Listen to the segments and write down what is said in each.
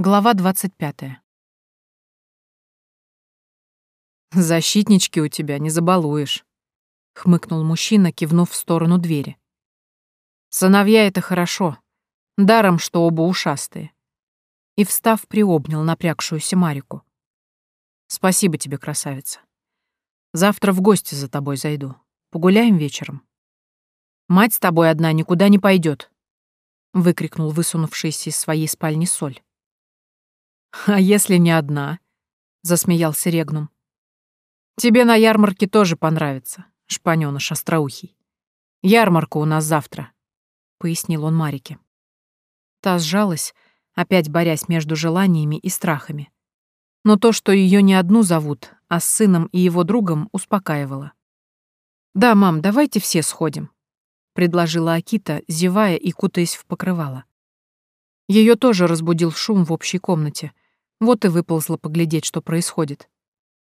Глава 25. «Защитнички у тебя не забалуешь», — хмыкнул мужчина, кивнув в сторону двери. «Сыновья — это хорошо. Даром, что оба ушастые». И, встав, приобнял напрягшуюся Марику. «Спасибо тебе, красавица. Завтра в гости за тобой зайду. Погуляем вечером». «Мать с тобой одна никуда не пойдет, выкрикнул высунувшийся из своей спальни Соль. «А если не одна?» — засмеялся Регнум. «Тебе на ярмарке тоже понравится, шпанёныш остроухий. Ярмарка у нас завтра», — пояснил он Марике. Та сжалась, опять борясь между желаниями и страхами. Но то, что ее не одну зовут, а с сыном и его другом, успокаивало. «Да, мам, давайте все сходим», — предложила Акита, зевая и кутаясь в покрывало. Ее тоже разбудил шум в общей комнате. Вот и выползла поглядеть, что происходит.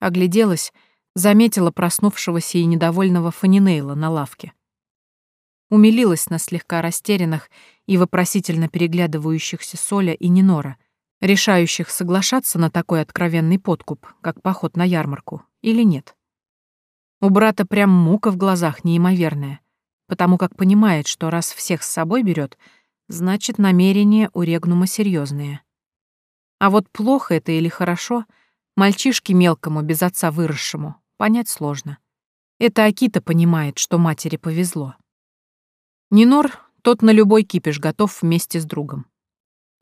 Огляделась, заметила проснувшегося и недовольного Фанинейла на лавке. Умилилась на слегка растерянных и вопросительно переглядывающихся Соля и Нинора, решающих соглашаться на такой откровенный подкуп, как поход на ярмарку, или нет. У брата прям мука в глазах неимоверная, потому как понимает, что раз всех с собой берет, значит, намерения у Регнума серьезные. А вот плохо это или хорошо, мальчишке мелкому, без отца выросшему, понять сложно. Это Акита понимает, что матери повезло. Нинор, тот на любой кипиш готов вместе с другом.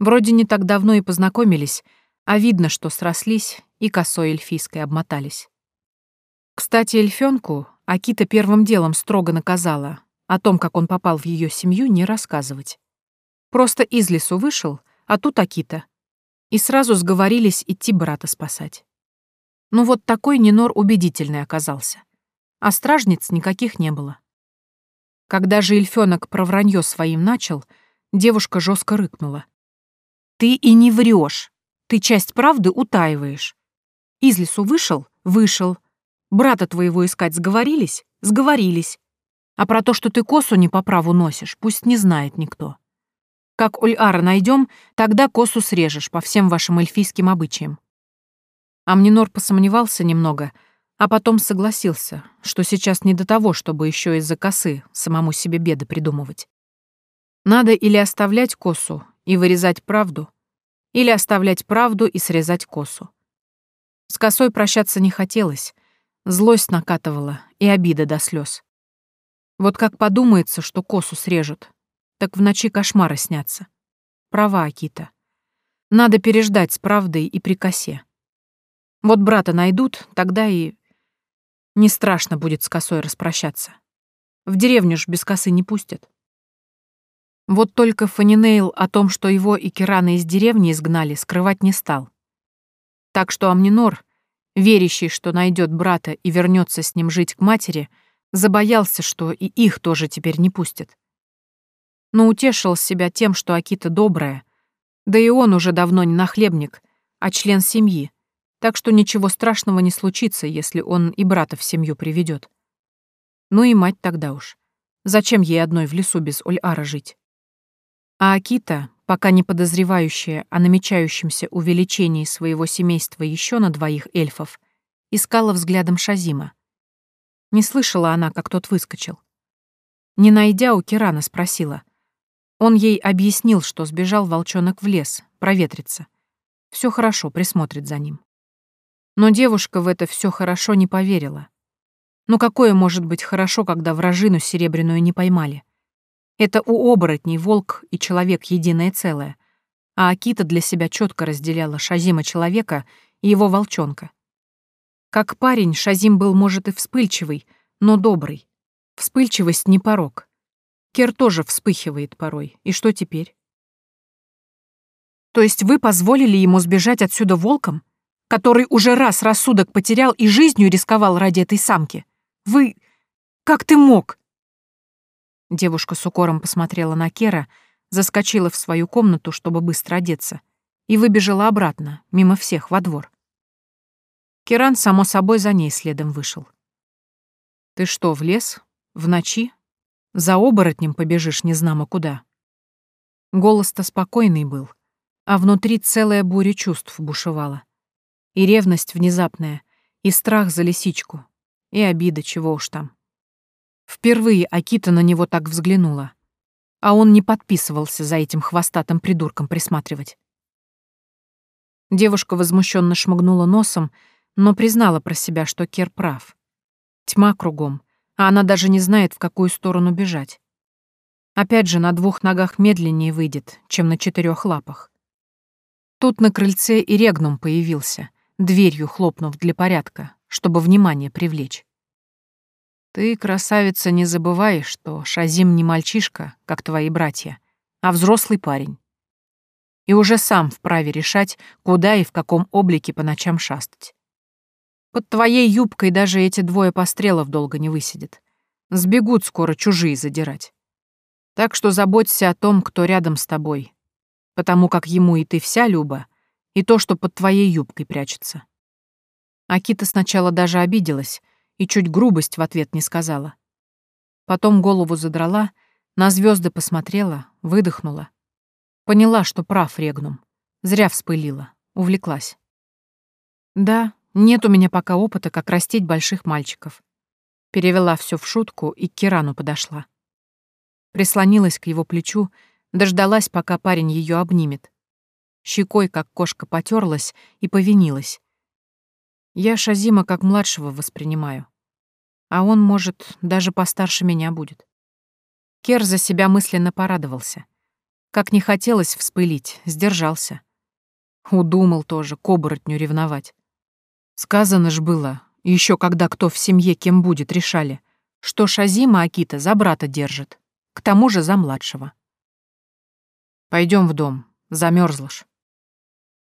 Вроде не так давно и познакомились, а видно, что срослись и косой эльфийской обмотались. Кстати, эльфёнку Акита первым делом строго наказала, о том, как он попал в ее семью, не рассказывать. Просто из лесу вышел, а тут Акита. И сразу сговорились идти брата спасать. Ну вот такой Нинор убедительный оказался. А стражниц никаких не было. Когда же эльфёнок про вранье своим начал, девушка жестко рыкнула. «Ты и не врешь. Ты часть правды утаиваешь. Из лесу вышел? Вышел. Брата твоего искать сговорились? Сговорились. А про то, что ты косу не по праву носишь, пусть не знает никто. Как Ульара найдем, тогда косу срежешь по всем вашим эльфийским обычаям. Амнинор посомневался немного, а потом согласился, что сейчас не до того, чтобы еще из-за косы самому себе беды придумывать. Надо или оставлять косу и вырезать правду, или оставлять правду и срезать косу. С косой прощаться не хотелось, злость накатывала и обида до слез. Вот как подумается, что косу срежут, так в ночи кошмары снятся. Права, Акита. Надо переждать с правдой и при косе. Вот брата найдут, тогда и... Не страшно будет с косой распрощаться. В деревню ж без косы не пустят. Вот только Фанинейл о том, что его и Кирана из деревни изгнали, скрывать не стал. Так что Амнинор, верящий, что найдет брата и вернется с ним жить к матери, забоялся, что и их тоже теперь не пустят но утешил себя тем, что Акита добрая. Да и он уже давно не нахлебник, а член семьи, так что ничего страшного не случится, если он и брата в семью приведет. Ну и мать тогда уж. Зачем ей одной в лесу без Ульара жить? А Акита, пока не подозревающая о намечающемся увеличении своего семейства еще на двоих эльфов, искала взглядом Шазима. Не слышала она, как тот выскочил. Не найдя, у Кирана спросила — он ей объяснил, что сбежал волчонок в лес, проветриться. Все хорошо, присмотрит за ним. Но девушка в это все хорошо не поверила. Ну какое может быть хорошо, когда вражину серебряную не поймали? Это у оборотней волк и человек единое целое, а Акита для себя четко разделяла Шазима человека и его волчонка. Как парень, Шазим был, может, и вспыльчивый, но добрый. Вспыльчивость не порог. Кер тоже вспыхивает порой. И что теперь? То есть вы позволили ему сбежать отсюда волком, который уже раз рассудок потерял и жизнью рисковал ради этой самки? Вы... Как ты мог? Девушка с укором посмотрела на Кера, заскочила в свою комнату, чтобы быстро одеться, и выбежала обратно, мимо всех, во двор. Керан, само собой, за ней следом вышел. «Ты что, в лес? В ночи?» За оборотнем побежишь незнамо куда. Голос-то спокойный был, А внутри целая буря чувств бушевала. И ревность внезапная, и страх за лисичку, и обида, чего уж там. Впервые Акита на него так взглянула. А он не подписывался за этим хвостатым придурком присматривать. Девушка возмущенно шмыгнула носом, но признала про себя, что Кер прав. Тьма кругом, а она даже не знает, в какую сторону бежать. Опять же, на двух ногах медленнее выйдет, чем на четырех лапах. Тут на крыльце и регнум появился, дверью хлопнув для порядка, чтобы внимание привлечь. Ты, красавица, не забывай, что Шазим не мальчишка, как твои братья, а взрослый парень и уже сам вправе решать, куда и в каком облике по ночам шастать. Под твоей юбкой даже эти двое пострелов долго не высидят. Сбегут скоро чужие задирать. Так что заботься о том, кто рядом с тобой, потому как ему и ты вся, Люба, и то, что под твоей юбкой прячется. Акита сначала даже обиделась и чуть грубость в ответ не сказала. Потом голову задрала, на звезды посмотрела, выдохнула Поняла, что прав Регнум. Зря вспылила, увлеклась. Да, нет у меня пока опыта, как растить больших мальчиков. Перевела все в шутку и к Кирану подошла. Прислонилась к его плечу, дождалась, пока парень ее обнимет. Щекой, как кошка, потерлась и повинилась. Я Шазима как младшего воспринимаю. А он, может, даже постарше меня будет. Кер за себя мысленно порадовался. Как не хотелось вспылить, сдержался. Удумал тоже к оборотню ревновать. Сказано ж было, еще когда кто в семье кем будет, решали, что Шазима Акита за брата держит, к тому же за младшего. Пойдем в дом, замерзла ж.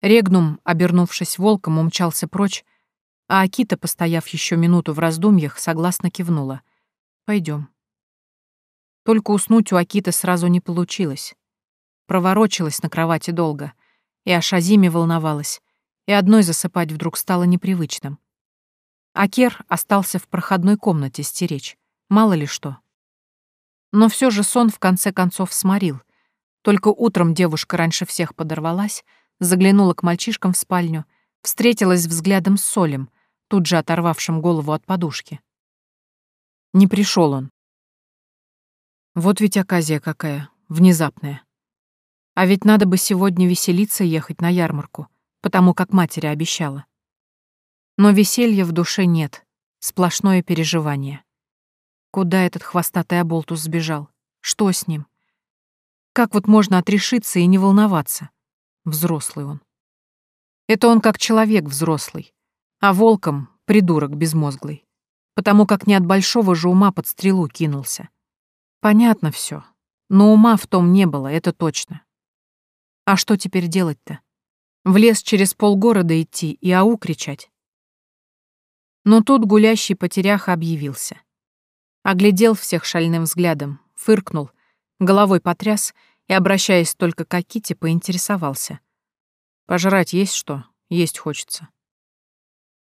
Регнум, обернувшись волком, умчался прочь, а Акита, постояв еще минуту в раздумьях, согласно кивнула. Пойдем. Только уснуть у Акиты сразу не получилось проворочилась на кровати долго, и о Шазиме волновалась, и одной засыпать вдруг стало непривычным. Акер остался в проходной комнате стеречь, мало ли что. Но все же сон в конце концов сморил. Только утром девушка раньше всех подорвалась, заглянула к мальчишкам в спальню, встретилась взглядом с Солем, тут же оторвавшим голову от подушки. Не пришел он. Вот ведь оказия какая, внезапная. А ведь надо бы сегодня веселиться ехать на ярмарку, потому как матери обещала. Но веселья в душе нет, сплошное переживание. Куда этот хвостатый оболтус сбежал? Что с ним? Как вот можно отрешиться и не волноваться? Взрослый он. Это он как человек взрослый, а волком — придурок безмозглый, потому как не от большого же ума под стрелу кинулся. Понятно все, но ума в том не было, это точно. А что теперь делать-то? В лес через полгорода идти и ау кричать? Но тут гулящий потеряха объявился. Оглядел всех шальным взглядом, фыркнул, головой потряс и, обращаясь только к Аките, поинтересовался. «Пожрать есть что? Есть хочется».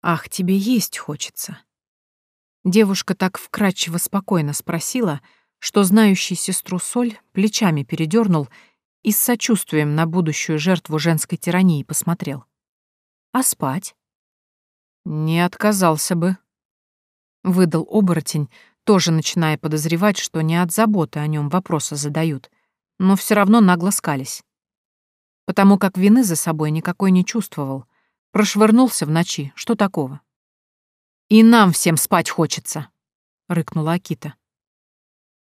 «Ах, тебе есть хочется». Девушка так вкрадчиво спокойно спросила, что знающий сестру Соль плечами передернул и с сочувствием на будущую жертву женской тирании посмотрел. «А спать?» «Не отказался бы», — выдал оборотень, тоже начиная подозревать, что не от заботы о нем вопросы задают, но все равно нагло скались. Потому как вины за собой никакой не чувствовал, прошвырнулся в ночи, что такого? «И нам всем спать хочется», — рыкнула Акита.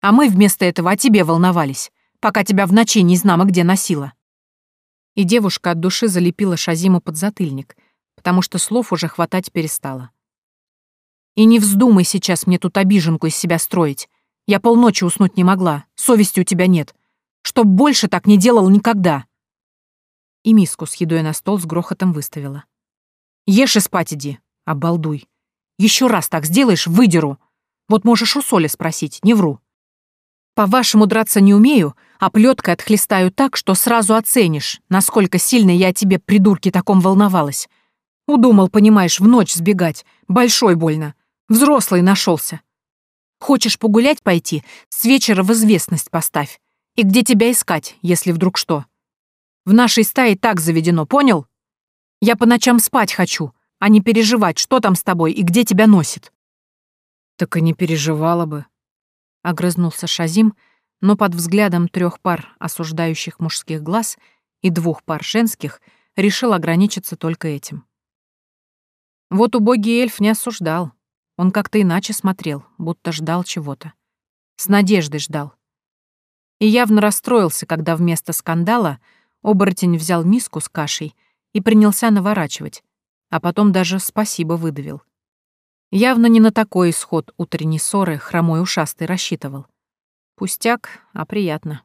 «А мы вместо этого о тебе волновались пока тебя в ночи не знамо где носила». И девушка от души залепила Шазиму под затыльник, потому что слов уже хватать перестала. «И не вздумай сейчас мне тут обиженку из себя строить. Я полночи уснуть не могла, совести у тебя нет. Чтоб больше так не делал никогда». И миску с едой на стол с грохотом выставила. «Ешь и спать иди, обалдуй. Еще раз так сделаешь, выдеру. Вот можешь у Соли спросить, не вру». По-вашему, драться не умею, а плеткой отхлестаю так, что сразу оценишь, насколько сильно я о тебе, придурки, таком волновалась. Удумал, понимаешь, в ночь сбегать. Большой больно. Взрослый нашелся. Хочешь погулять пойти, с вечера в известность поставь. И где тебя искать, если вдруг что. В нашей стае так заведено, понял? Я по ночам спать хочу, а не переживать, что там с тобой и где тебя носит». «Так и не переживала бы», — огрызнулся Шазим, но под взглядом трех пар осуждающих мужских глаз и двух пар женских решил ограничиться только этим. Вот убогий эльф не осуждал. Он как-то иначе смотрел, будто ждал чего-то. С надеждой ждал. И явно расстроился, когда вместо скандала оборотень взял миску с кашей и принялся наворачивать, а потом даже спасибо выдавил. Явно не на такой исход утренней ссоры хромой ушастый рассчитывал. Пустяк, а приятно.